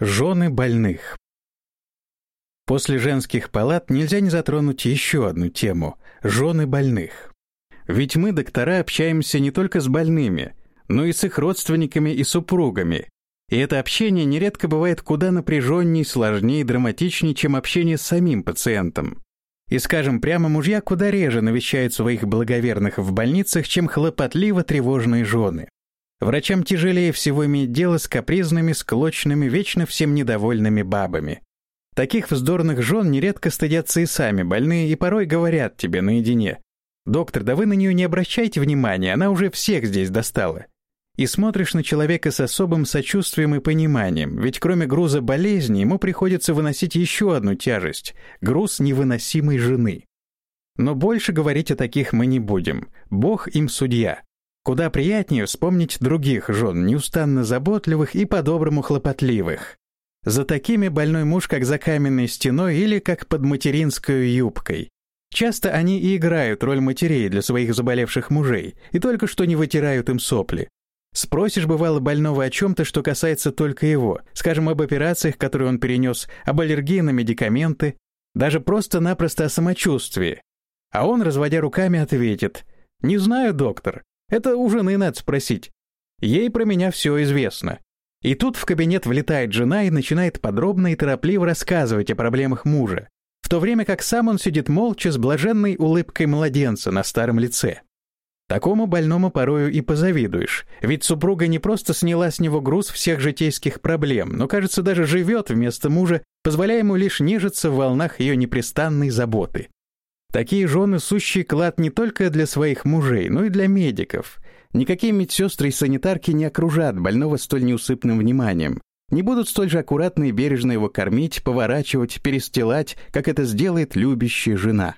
Жены больных. После женских палат нельзя не затронуть еще одну тему — жены больных. Ведь мы, доктора, общаемся не только с больными, но и с их родственниками и супругами. И это общение нередко бывает куда напряженнее, сложнее и драматичнее, чем общение с самим пациентом. И, скажем прямо, мужья куда реже навещают своих благоверных в больницах, чем хлопотливо тревожные жены. Врачам тяжелее всего иметь дело с капризными, склочными, вечно всем недовольными бабами. Таких вздорных жен нередко стыдятся и сами больные, и порой говорят тебе наедине. «Доктор, да вы на нее не обращайте внимания, она уже всех здесь достала». И смотришь на человека с особым сочувствием и пониманием, ведь кроме груза болезни ему приходится выносить еще одну тяжесть — груз невыносимой жены. Но больше говорить о таких мы не будем. Бог им судья. Куда приятнее вспомнить других жен, неустанно заботливых и по-доброму хлопотливых. За такими больной муж, как за каменной стеной или как под материнской юбкой. Часто они и играют роль матерей для своих заболевших мужей, и только что не вытирают им сопли. Спросишь, бывало, больного о чем-то, что касается только его, скажем, об операциях, которые он перенес, об аллергии на медикаменты, даже просто-напросто о самочувствии. А он, разводя руками, ответит, «Не знаю, доктор, это у жены надо спросить. Ей про меня все известно. И тут в кабинет влетает жена и начинает подробно и торопливо рассказывать о проблемах мужа, в то время как сам он сидит молча с блаженной улыбкой младенца на старом лице. Такому больному порою и позавидуешь, ведь супруга не просто сняла с него груз всех житейских проблем, но, кажется, даже живет вместо мужа, позволяя ему лишь нежиться в волнах ее непрестанной заботы. Такие жены сущий клад не только для своих мужей, но и для медиков. Никакие медсестры и санитарки не окружат больного столь неусыпным вниманием, не будут столь же аккуратно и бережно его кормить, поворачивать, перестилать, как это сделает любящая жена.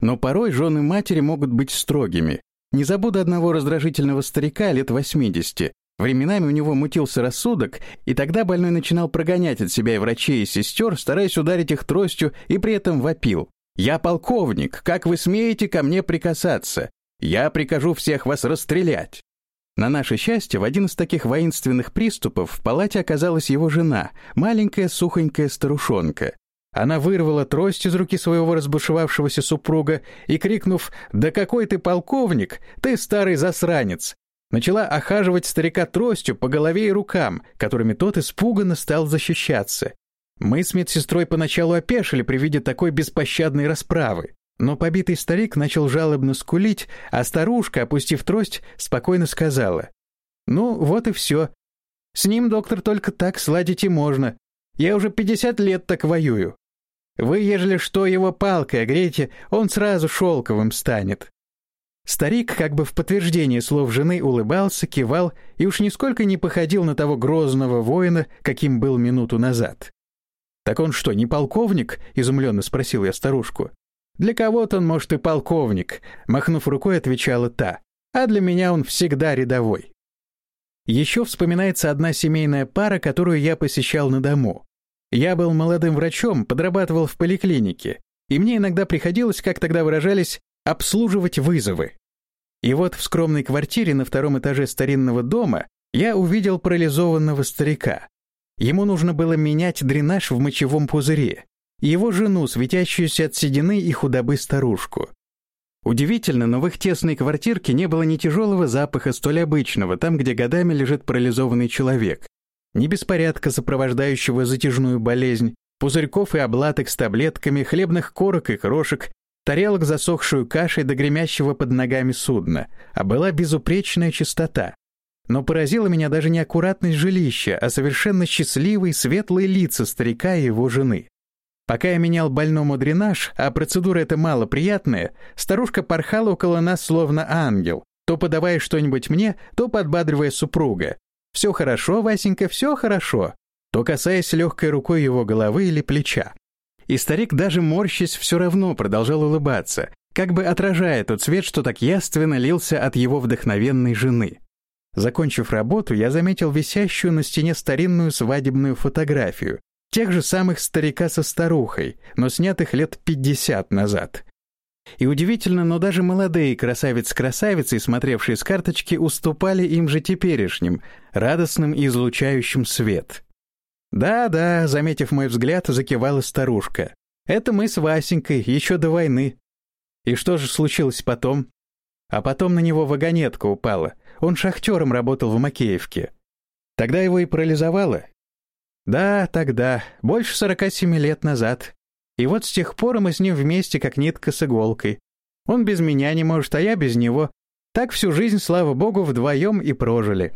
Но порой жены матери могут быть строгими. Не забуду одного раздражительного старика лет 80. Временами у него мутился рассудок, и тогда больной начинал прогонять от себя и врачей, и сестер, стараясь ударить их тростью, и при этом вопил. «Я полковник, как вы смеете ко мне прикасаться? Я прикажу всех вас расстрелять!» На наше счастье, в один из таких воинственных приступов в палате оказалась его жена, маленькая сухонькая старушонка. Она вырвала трость из руки своего разбушевавшегося супруга и, крикнув «Да какой ты полковник! Ты старый засранец!» начала охаживать старика тростью по голове и рукам, которыми тот испуганно стал защищаться. Мы с медсестрой поначалу опешили при виде такой беспощадной расправы. Но побитый старик начал жалобно скулить, а старушка, опустив трость, спокойно сказала. «Ну, вот и все. С ним, доктор, только так сладить и можно. Я уже 50 лет так воюю. Вы, ежели что, его палкой огрейте, он сразу шелковым станет». Старик, как бы в подтверждение слов жены, улыбался, кивал и уж нисколько не походил на того грозного воина, каким был минуту назад. «Так он что, не полковник?» — изумленно спросил я старушку. «Для кого-то он, может, и полковник», — махнув рукой, отвечала та. «А для меня он всегда рядовой». Еще вспоминается одна семейная пара, которую я посещал на дому. Я был молодым врачом, подрабатывал в поликлинике, и мне иногда приходилось, как тогда выражались, обслуживать вызовы. И вот в скромной квартире на втором этаже старинного дома я увидел парализованного старика. Ему нужно было менять дренаж в мочевом пузыре, его жену, светящуюся от седины и худобы старушку. Удивительно, но в их тесной квартирке не было ни тяжелого запаха, столь обычного, там, где годами лежит парализованный человек, ни беспорядка, сопровождающего затяжную болезнь, пузырьков и облаток с таблетками, хлебных корок и крошек, тарелок, засохшую кашей до гремящего под ногами судна, а была безупречная чистота. Но поразила меня даже не аккуратность жилища, а совершенно счастливые, светлые лица старика и его жены. Пока я менял больному дренаж, а процедура эта малоприятная, старушка порхала около нас словно ангел, то подавая что-нибудь мне, то подбадривая супруга. «Все хорошо, Васенька, все хорошо», то касаясь легкой рукой его головы или плеча. И старик, даже морщись, все равно продолжал улыбаться, как бы отражая тот свет, что так яственно лился от его вдохновенной жены. Закончив работу, я заметил висящую на стене старинную свадебную фотографию, тех же самых старика со старухой, но снятых лет 50 назад. И удивительно, но даже молодые красавец-красавицы, смотревшие с карточки, уступали им же теперешним, радостным и излучающим свет. Да-да, заметив мой взгляд, закивала старушка. Это мы с Васенькой еще до войны. И что же случилось потом? А потом на него вагонетка упала. Он шахтером работал в Макеевке. Тогда его и парализовало? Да, тогда, больше сорока семи лет назад. И вот с тех пор мы с ним вместе, как нитка с иголкой. Он без меня не может, а я без него. Так всю жизнь, слава богу, вдвоем и прожили.